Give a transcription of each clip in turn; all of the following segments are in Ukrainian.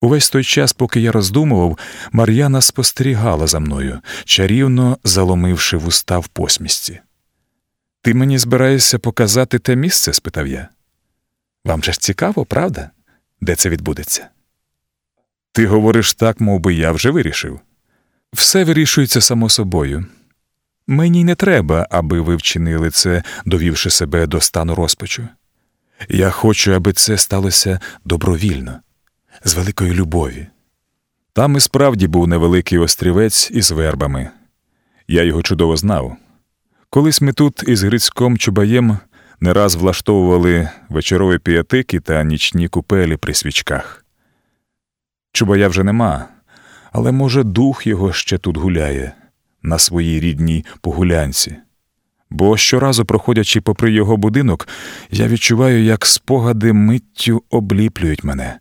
Увесь той час, поки я роздумував, Мар'яна спостерігала за мною, чарівно заломивши вуста в посмісті. Ти мені збираєшся показати те місце? спитав я. Вам же ж цікаво, правда? Де це відбудеться? Ти говориш так, мов би я вже вирішив. Все вирішується само собою. Мені не треба, аби ви вчинили це, довівши себе до стану розпачу. Я хочу, аби це сталося добровільно, з великої любові. Там і справді був невеликий острівець із вербами. Я його чудово знав. Колись ми тут із Грицьком Чубаєм не раз влаштовували вечорові піятики та нічні купелі при свічках. Чубая вже нема, але, може, дух його ще тут гуляє, на своїй рідній погулянці. Бо щоразу, проходячи попри його будинок, я відчуваю, як спогади миттю обліплюють мене,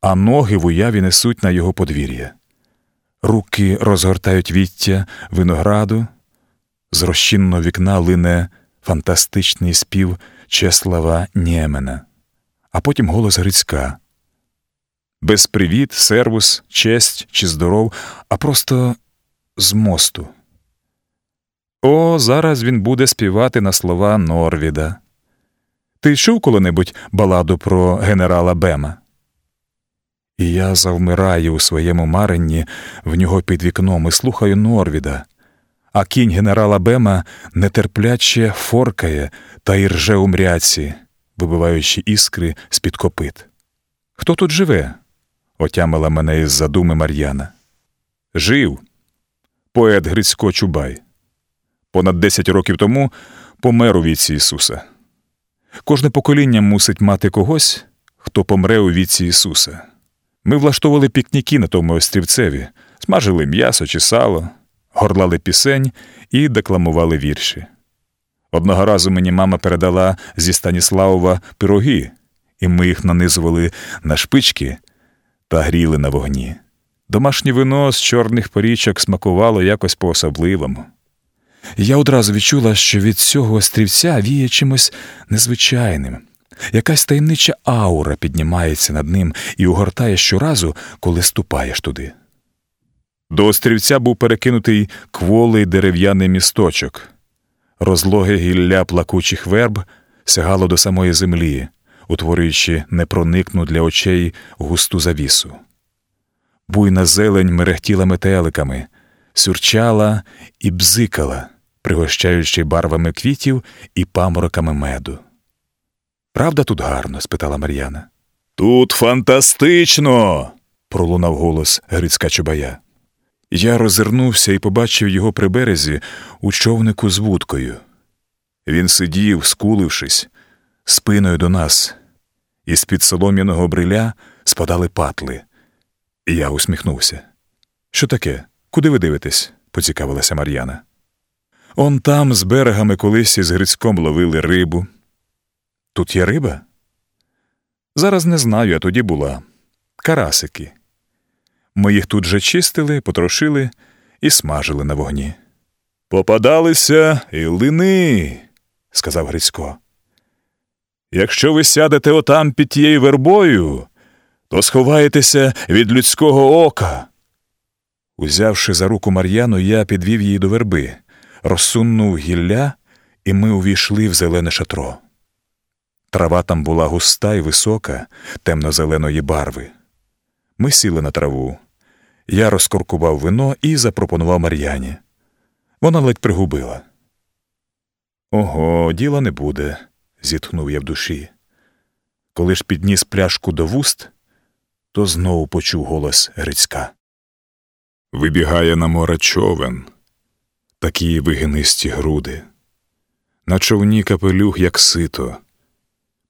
а ноги в уяві несуть на його подвір'я. Руки розгортають віття винограду, з розчинного вікна лине фантастичний спів Чеслава Нємена, а потім голос Грицька. Без привіт, сервус, честь чи здоров, а просто з мосту. О, зараз він буде співати на слова Норвіда. Ти чув коли-небудь баладу про генерала Бема? І я завмираю у своєму маренні в нього під вікном і слухаю Норвіда, а кінь генерала Бема нетерпляче форкає та й рже у мряці, вибиваючи іскри з під копит. Хто тут живе? отямила мене із задуми Мар'яна. Жив поет Грицько Чубай. Понад десять років тому помер у віці Ісуса. Кожне покоління мусить мати когось, хто помре у віці Ісуса. Ми влаштовували пікніки на тому острівцеві, смажили м'ясо чи сало, горлали пісень і декламували вірші. Одного разу мені мама передала зі Станіславова пироги, і ми їх нанизували на шпички та гріли на вогні. Домашнє вино з чорних порічок смакувало якось по особливому. Я одразу відчула, що від цього острівця віє чимось незвичайним. Якась таємнича аура піднімається над ним і угортає щоразу, коли ступаєш туди. До острівця був перекинутий кволий дерев'яний місточок. Розлоге гілля плакучих верб сягало до самої землі, утворюючи непроникну для очей густу завісу. Буйна зелень мерехтіла метеликами, сюрчала і бзикала, пригощаючи барвами квітів і памороками меду. Правда, тут гарно? спитала Мар'яна. Тут фантастично. пролунав голос Грицька Чубая. Я розвернувся і побачив його при березі у човнику з вудкою. Він сидів, скулившись, спиною до нас, і з під солом'яного бриля спадали патли. Я усміхнувся. Що таке? Куди ви дивитесь? поцікавилася Мар'яна. Он там, з берегами колись із Грицьком ловили рибу. Тут є риба? Зараз не знаю, а тоді була. Карасики. Ми їх тут же чистили, потрошили і смажили на вогні. Попадалися і лини, сказав Грицько. Якщо ви сядете отам під тією вербою, то сховаєтеся від людського ока. Узявши за руку Мар'яну, я підвів її до верби, розсунув гілля, і ми увійшли в зелене шатро. Трава там була густа і висока, темно-зеленої барви. Ми сіли на траву. Я розкоркував вино і запропонував Мар'яні. Вона ледь пригубила. Ого, діла не буде, зітхнув я в душі. Коли ж підніс пляшку до вуст, то знову почув голос Грицька. Вибігає на море човен, такі вигинисті груди. На човні капелюх, як сито,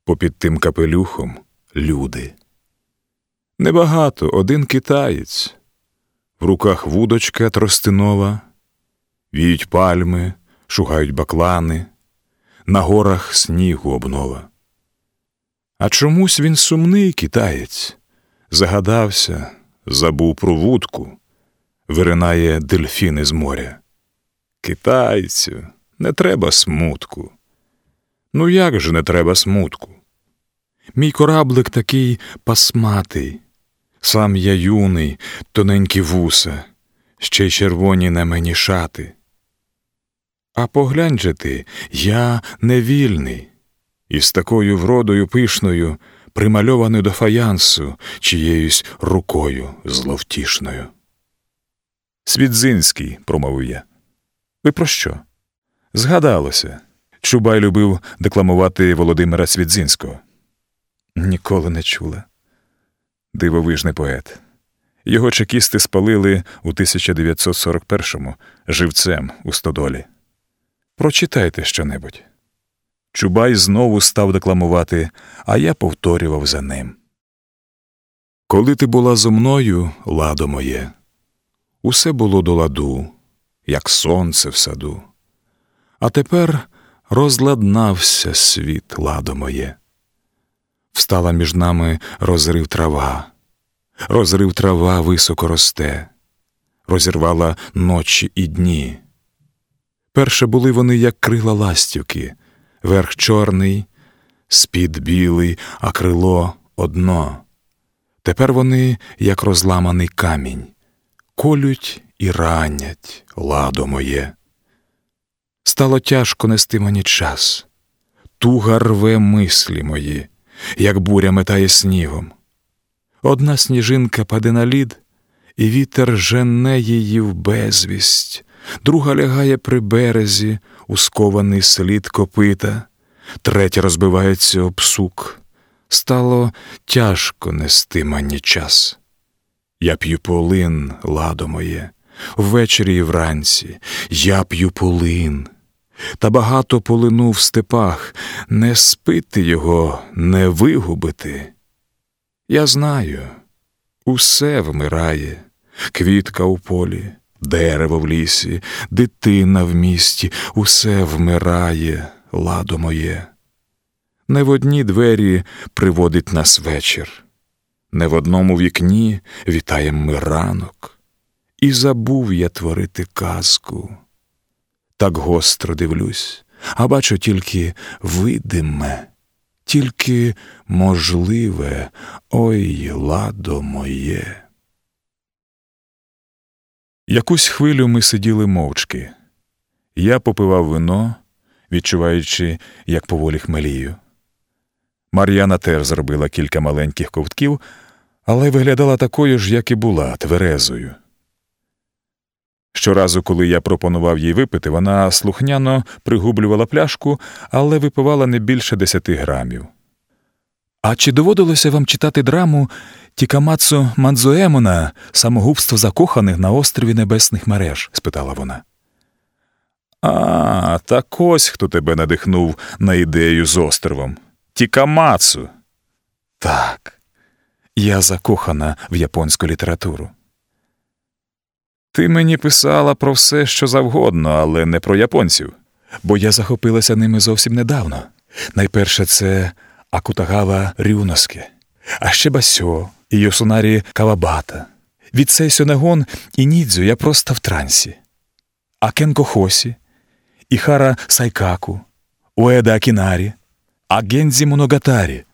попід тим капелюхом люди. Небагато один китаєць, в руках вудочка тростинова, віють пальми, шугають баклани, на горах снігу обнова. А чомусь він сумний китаєць, загадався, забув про вудку, виринає дельфіни з моря. Китайцю, не треба смутку. Ну як же не треба смутку? Мій кораблик такий пасматий, Сам я юний, тоненькі вуса, ще й червоні на мені шати. А поглянь же ти, я невільний, і з такою вродою пишною, примальований до фаянсу чиєюсь рукою зловтішною. Свідзинський, промовив я. Ви про що? Згадалося. Чубай любив декламувати Володимира Свідзинського. Ніколи не чула. Дивовижний поет. Його чекісти спалили у 1941-му живцем у стодолі. Прочитайте щонебудь. Чубай знову став декламувати, а я повторював за ним. Коли ти була зо мною, ладо моє, усе було до ладу, як сонце в саду. А тепер розладнався світ, ладо моє. Встала між нами розрив трава, розрив трава високо росте, розірвала ночі і дні. Перше були вони, як крила ластівки, верх чорний, спід білий, а крило одно. Тепер вони, як розламаний камінь, колють і ранять, ладо моє. Стало тяжко нести мені час, туга рве мислі мої, як буря метає снігом. Одна сніжинка паде на лід, і вітер жене її в безвість, друга лягає при березі, ускований слід копита, третя розбивається об сук. Стало тяжко нести мені час. Я п'ю полин, ладо моє, ввечері і вранці, я п'ю полин. Та багато полину в степах, не спити його, не вигубити. Я знаю, усе вмирає, квітка у полі, дерево в лісі, дитина в місті, усе вмирає, ладо моє. Не в одні двері приводить нас вечір, не в одному вікні вітаєм ми ранок, і забув я творити казку. Так гостро дивлюсь, а бачу тільки видиме, тільки можливе, ой, ладо моє. Якусь хвилю ми сиділи мовчки. Я попивав вино, відчуваючи, як поволі хмелію. Мар'яна теж зробила кілька маленьких ковтків, але виглядала такою ж, як і була, тверезою. Щоразу, коли я пропонував їй випити, вона слухняно пригублювала пляшку, але випивала не більше десяти грамів. А чи доводилося вам читати драму Тікамацу Мандзуемона самогубство закоханих на острові Небесних мереж? спитала вона. А, так ось хто тебе надихнув на ідею з островом. Тікамацу. Так, я закохана в японську літературу. Ти мені писала про все, що завгодно, але не про японців, бо я захопилася ними зовсім недавно. Найперше це Акутагава Рюноске, а ще Басьо і Йосунарі Кавабата. Від цей Сьонегон і Нідзю я просто в трансі. А Кенко Хосі, Іхара Сайкаку, Уеда Акінарі, а Гензі Моногатарі.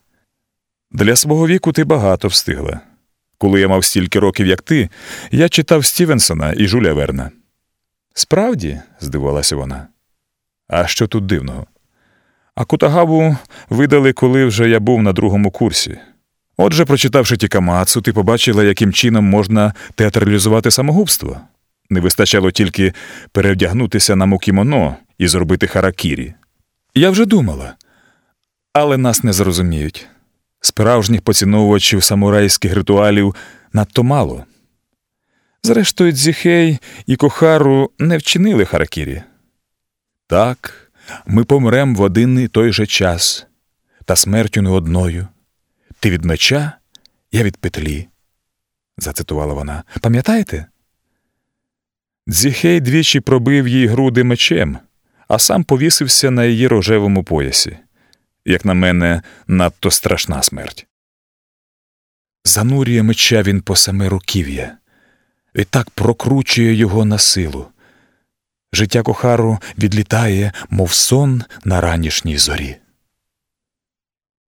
Для свого віку ти багато встигла. Коли я мав стільки років, як ти, я читав Стівенсона і Жуля Верна. Справді, здивувалася вона. А що тут дивного? А Кутагаву видали, коли вже я був на другому курсі. Отже, прочитавши Тікамацу, ти побачила, яким чином можна театралізувати самогубство. Не вистачало тільки перевдягнутися на мукімоно і зробити харакірі. Я вже думала, але нас не зрозуміють. Справжніх поціновувачів самурайських ритуалів надто мало. Зрештою, Дзіхей і Кохару не вчинили харакірі. Так, ми помрем в один і той же час, та смертю не одною. Ти від меча, я від петлі, зацитувала вона. Пам'ятаєте? Дзіхей двічі пробив їй груди мечем, а сам повісився на її рожевому поясі як на мене, надто страшна смерть. Занурює меча він по саме руків'я, і так прокручує його на силу. Життя кохару відлітає, мов сон на ранішній зорі.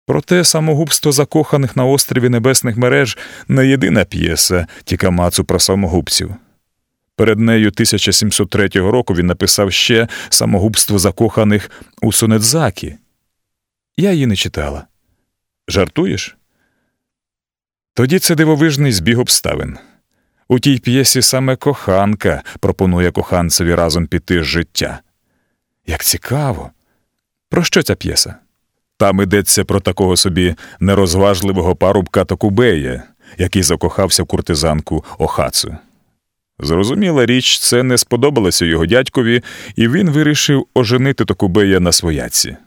Проте самогубство закоханих на острові Небесних мереж не єдина п'єса Тікамацу про самогубців. Перед нею 1703 року він написав ще самогубство закоханих у Сонедзакі. Я її не читала. Жартуєш? Тоді це дивовижний збіг обставин. У тій п'єсі саме коханка пропонує коханцеві разом піти з життя. Як цікаво. Про що ця п'єса? Там йдеться про такого собі нерозважливого парубка Токубея, який закохався в куртизанку Охацу. Зрозуміла річ, це не сподобалося його дядькові, і він вирішив оженити Токубея на свояці.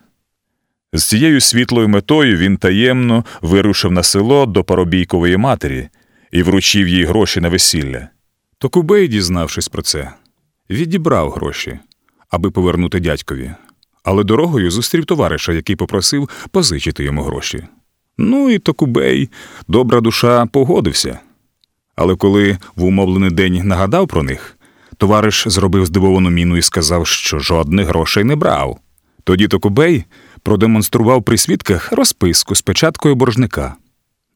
З цією світлою метою він таємно вирушив на село до паробійкової матері і вручив їй гроші на весілля. Токубей, дізнавшись про це, відібрав гроші, аби повернути дядькові, але дорогою зустрів товариша, який попросив позичити йому гроші. Ну і Токубей, добра душа, погодився. Але коли в умовлений день нагадав про них, товариш зробив здивовану міну і сказав, що жодних грошей не брав. Тоді Токубей продемонстрував при свідках розписку з печаткою боржника.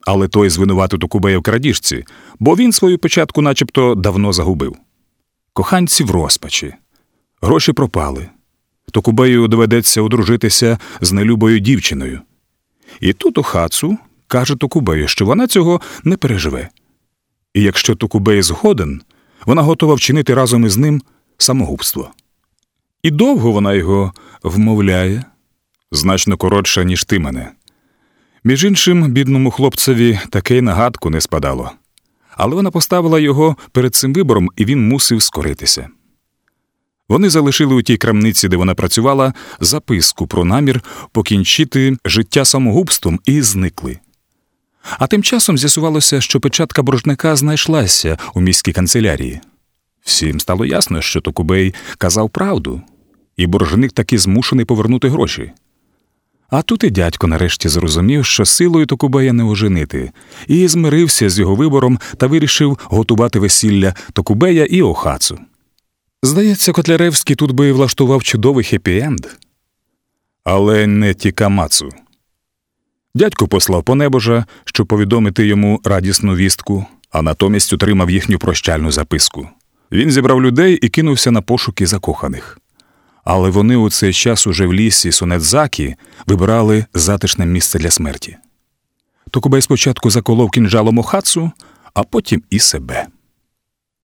Але той звинуватив Токубея в крадіжці, бо він свою печатку начебто давно загубив. Коханці в розпачі. Гроші пропали. Токубею доведеться одружитися з нелюбою дівчиною. І тут Охацу каже Токубею, що вона цього не переживе. І якщо Токубей згоден, вона готова вчинити разом із ним самогубство. І довго вона його вмовляє, значно коротше, ніж ти мене. Між іншим, бідному хлопцеві таке й нагадку не спадало. Але вона поставила його перед цим вибором, і він мусив скоритися. Вони залишили у тій крамниці, де вона працювала, записку про намір покінчити життя самогубством і зникли. А тим часом з'ясувалося, що печатка боржника знайшлася у міській канцелярії. Всім стало ясно, що Токубей казав правду, і боржник таки змушений повернути гроші. А тут і дядько нарешті зрозумів, що силою Токубея не оженити, і змирився з його вибором та вирішив готувати весілля Токубея і Охацу. Здається, Котляревський тут би влаштував чудовий хеппі-енд. Але не Тікамацу. Дядько послав понебожа, щоб повідомити йому радісну вістку, а натомість отримав їхню прощальну записку. Він зібрав людей і кинувся на пошуки закоханих. Але вони у цей час уже в лісі Сонедзакі вибирали затишне місце для смерті. Токубей спочатку заколов кінжалом Охацу, а потім і себе.